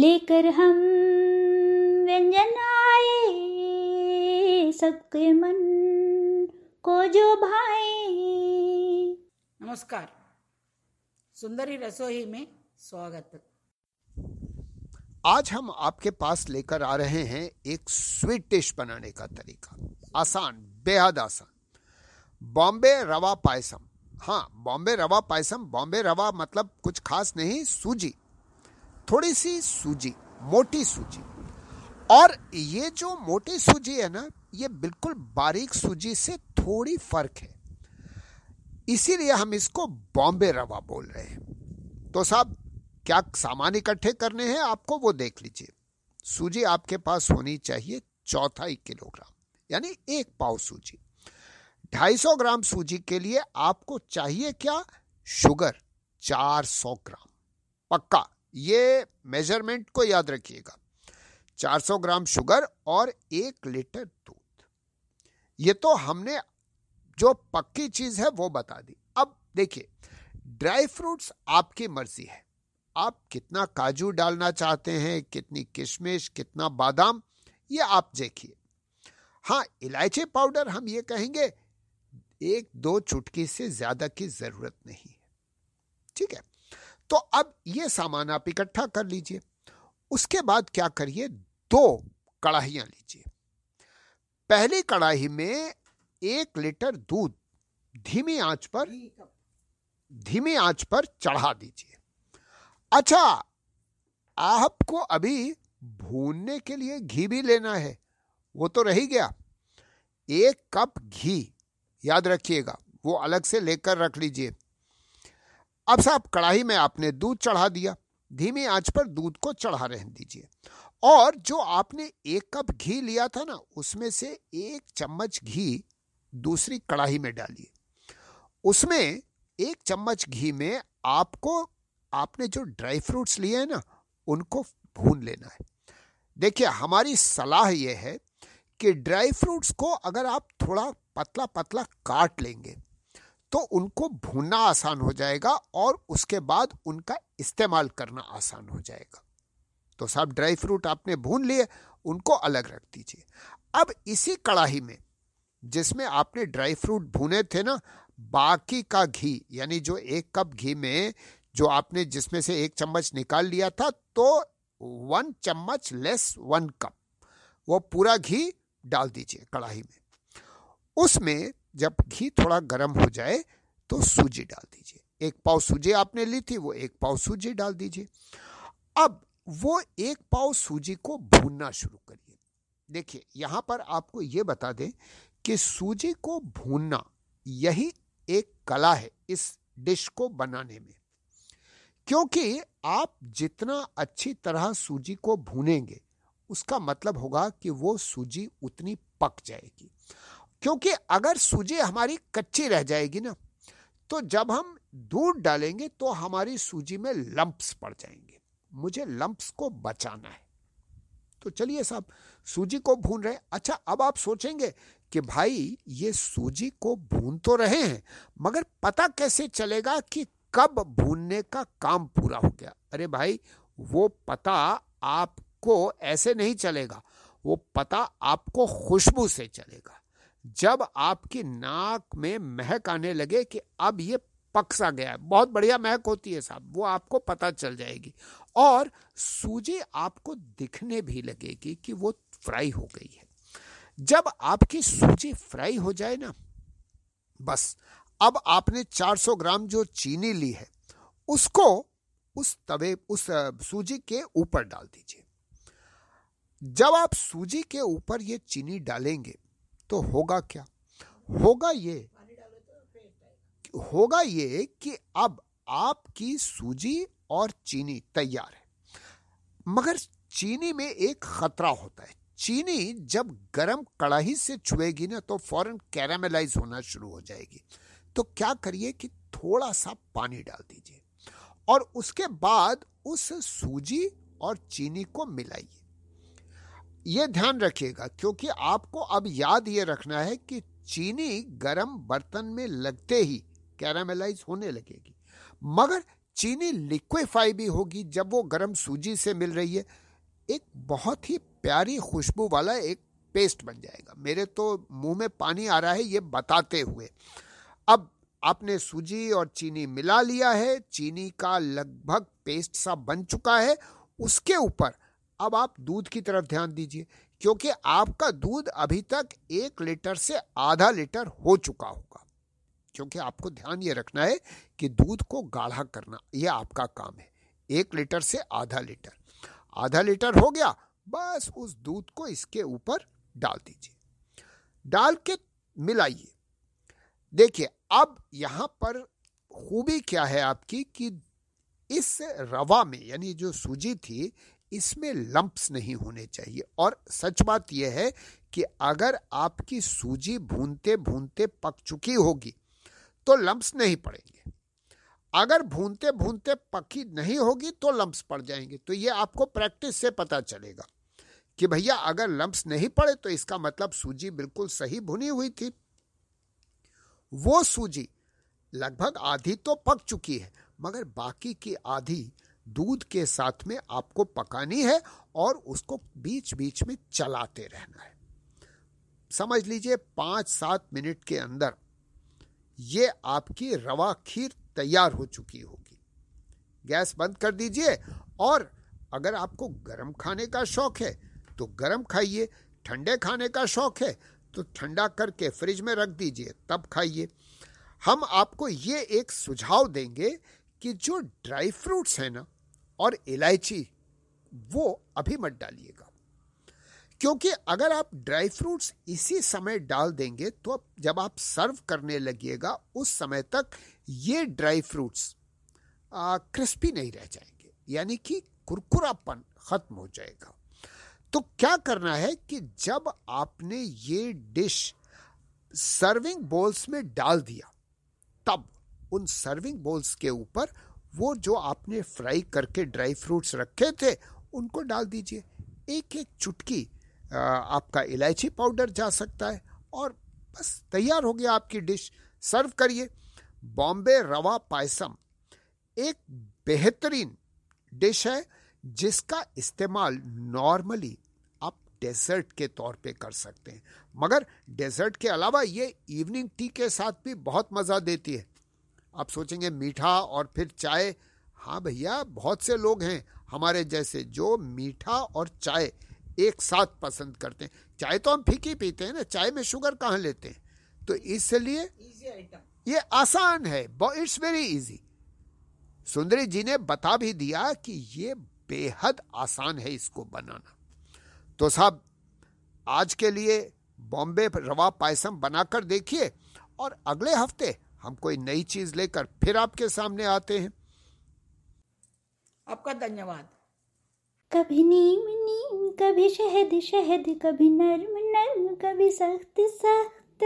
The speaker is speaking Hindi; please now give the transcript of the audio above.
लेकर हम व्यंजन आए। सबके मन को जो भाए। नमस्कार। सुंदरी रसोई में स्वागत। आज हम आपके पास लेकर आ रहे हैं एक स्वीट डिश बनाने का तरीका। आसान बेहद आसान। बॉम्बे रवा पायसम। हाँ बॉम्बे रवा पायसम बॉम्बे रवा मतलब कुछ खास नहीं सूजी। थोड़ी सी सूजी, मोटी सूजी। और ये जो मोटी सूजी है ना, ये बिल्कुल बारीक सूजी से थोड़ी फ़र्क है। इसीलिए हम इसको बॉम्बे रवा बोल रहे हैं। तो साहब, क्या सामान इकट्ठे करने हैं आपको वो देख लीजिए। सूजी आपके पास होनी चाहिए चौथाई किलोग्राम, यानी एक पाव सूजी। 250 ग्राम सूजी के लिए आपको चाहिए क्या? शुगर 400 ग्राम, पक्का। ये मेज़रमेंट को याद रखिएगा। 400 ग्राम शुगर और एक लीटर दूध। ये तो हमने जो पक्की चीज़ है वो बता दी। अब देखिए, ड्राई फ्रूट्स आपकी मर्ज़ी है। आप कितना काजू डालना चाहते हैं, कितनी किशमिश, कितना बादाम, ये आप देखिए। हाँ इलायची पाउडर हम ये कहेंगे, एक दो चुटकी से ज़्यादा की ज़रूरत नहीं है। ठीक है? तो अब ये सामान आप इकट्ठा कर लीजिए। उसके बाद क्या करिए? दो कढ़ाइयाँ लीजिए। पहली कढ़ाई में एक लीटर दूध धीमी आँच पर धीमी आँच पर चढ़ा दीजिए। अच्छा आपको अभी भूनने के लिए घी भी लेना है। वो तो रह गया। एक कप घी, याद रखिएगा, वो अलग से लेकर रख लीजिए। अब साहब, कढ़ाई में आपने दूध चढ़ा दिया। धीमी आँच पर दूध को चढ़ा रहने दीजिए। और जो आपने एक कप घी लिया था ना, उसमें से एक चम्मच घी दूसरी कढ़ाई में डालिए। उसमें एक चम्मच घी में आपको, आपने जो ड्राई फ्रूट्स लिए हैं ना, उनको भून लेना है। देखिए, हमारी सलाह यह है कि ड्राई फ्रूट्स को अगर आप थोड़ा पतला पतला काट लेंगे तो उनको भूनना आसान हो जाएगा और उसके बाद उनका इस्तेमाल करना आसान हो जाएगा। तो सब ड्राई फ्रूट आपने भून लिए, उनको अलग रख दीजिए। अब इसी कढ़ाई में, जिसमें आपने ड्राई फ्रूट भूने थे ना, बाकी का घी, यानी जो एक कप घी में जो आपने जिसमें से एक चम्मच निकाल लिया था तो वन चम्मच लेस वन कप, वो पूरा घी डाल दीजिए कढ़ाई में। उसमें जब घी थोड़ा गर्म हो जाए तो सूजी डाल दीजिए। एक पाव सूजी आपने ली थी, वो एक पाव सूजी डाल दीजिए। अब वो एक पाव सूजी को भूनना शुरू करिए। देखिए, यहाँ पर आपको ये बता दें कि सूजी को भूनना यही एक कला है इस डिश को बनाने में। क्योंकि आप जितना अच्छी तरह सूजी को भूनेंगे, उसका मतलब होगा कि वो सूजी उतनी पक जाएगी। क्योंकि अगर सूजी हमारी कच्ची रह जाएगी ना तो जब हम दूध डालेंगे तो हमारी सूजी में लंप्स पड़ जाएँगे। मुझे लंप्स को बचाना है। तो चलिए साहब, सूजी को भून रहे अच्छा अब आप सोचेंगे कि भाई, ये सूजी को भून तो रहे हैं, मगर पता कैसे चलेगा कि कब भूनने का काम पूरा हो गया? अरे भाई, वो पता आपको ऐसे नहीं चलेगा। वो पता आपको खुशबू से चलेगा। जब आपकी नाक में महक आने लगे कि अब ये पक सा गया है, बहुत बढ़िया महक होती है साहब, वो आपको पता चल जाएगी। और सूजी आपको दिखने भी लगेगी कि वो फ्राई हो गई है। जब आपकी सूजी फ्राई हो जाए ना, बस, अब आपने 400 ग्राम जो चीनी ली है, उसको उस तवे, उस सूजी के ऊपर डाल दीजिए। जब आप सूजी के ऊपर ये चीनी डालेंगे तो होगा क्या? होगा ये होगा ये कि अब आपकी सूजी और चीनी तैयार है। मगर चीनी में एक खतरा होता है। चीनी जब गरम कढ़ाई से छुएगी ना तो फ़ौरन कैरामेलाइज होना शुरू हो जाएगी। तो क्या करिए कि थोड़ा सा पानी डाल दीजिए और उसके बाद उस सूजी और चीनी को मिलाइए। यह ध्यान रखिएगा, क्योंकि आपको अब याद ये रखना है कि चीनी गरम बर्तन में लगते ही कैरामेलाइज होने लगेगी। मगर चीनी लिक्विफाई भी होगी जब वो गर्म सूजी से मिल रही है। एक बहुत ही प्यारी खुशबू वाला एक पेस्ट बन जाएगा। मेरे तो मुँह में पानी आ रहा है, ये बताते हुए। अब आपने सूजी और चीनी मिला लिया है, चीनी का लगभग पेस्ट सा बन चुका है। उसके ऊपर अब आप दूध की तरफ़ ध्यान दीजिए, क्योंकि आपका दूध अभी तक एक लीटर से आधा लीटर हो चुका होगा। क्योंकि आपको ध्यान ये रखना है कि दूध को गाढ़ा करना, ये आपका काम है। एक लीटर से आधा लीटर। आधा लीटर हो गया, बस उस दूध को इसके ऊपर डाल दीजिए। डाल के मिलाइए। देखिए, अब यहाँ पर खूबी क्या है आपकी कि इस रवा में, यानी जो सूजी थी इसमें लंप्स नहीं होने चाहिए। और सच बात यह है कि अगर आपकी सूजी भूनते भूनते पक चुकी होगी तो लंप्स नहीं पड़ेंगे। अगर भूनते भूनते पकी नहीं होगी तो लंप्स पड़ जाएँगे। तो ये आपको प्रैक्टिस से पता चलेगा कि भैया, अगर लंप्स नहीं पड़े तो इसका मतलब सूजी बिल्कुल सही भुनी हुई थी। वो सूजी लगभग आधी तो पक चुकी है, मगर बाकी की आधी दूध के साथ में आपको पकानी है और उसको बीच बीच में चलाते रहना है। समझ लीजिए पाँच सात मिनट के अंदर ये आपकी रवा खीर तैयार हो चुकी होगी। गैस बंद कर दीजिए और अगर आपको गर्म खाने का शौक है तो गर्म खाइए, ठंडे खाने का शौक है तो ठंडा करके फ्रिज में रख दीजिए, तब खाइए। हम आपको ये एक सुझाव देंगे कि जो ड्राई फ्रूट्स हैं ना और इलायची, वो अभी मत डालिएगा। क्योंकि अगर आप ड्राई फ्रूट्स इसी समय डाल देंगे तो अब जब आप सर्व करने लगिएगा, उस समय तक ये ड्राई फ्रूट्स क्रिस्पी नहीं रह जाएँगे। यानी कि कुरकुरापन खत्म हो जाएगा। तो क्या करना है कि जब आपने ये डिश सर्विंग बोल्स में डाल दिया, तब उन सर्विंग बोल्स के ऊपर वो जो आपने फ्राई करके ड्राई फ्रूट्स रखे थे, उनको डाल दीजिए। एक एक चुटकी आपका इलायची पाउडर जा सकता है और बस तैयार हो गया आपकी डिश सर्व करिए। बॉम्बे रवा पायसम एक बेहतरीन डिश है, जिसका इस्तेमाल नॉर्मली आप डेजर्ट के तौर पे कर सकते हैं। मगर डेजर्ट के अलावा ये इवनिंग टी के साथ भी बहुत मज़ा देती है। आप सोचेंगे मीठा और फिर चाय। हाँ भैया बहुत से लोग हैं हमारे जैसे जो मीठा और चाय एक साथ पसंद करते हैं। चाय तो हम फीकी पीते हैं ना चाय में शुगर कहाँ लेते हैं? तो इसलिए ये आसान है इट्स वेरी इजी सुंदरी जी ने बता भी दिया कि ये बेहद आसान है इसको बनाना। तो साहब आज के लिए बॉम्बे रवा पायसम बनाकर देखिए और अगले हफ़्ते हम कोई नई चीज़ लेकर फिर आपके सामने आते हैं। आपका धन्यवाद। कभी नीम नीम कभी शहद शहद कभी नर्म नर्म कभी सख्त सख्त।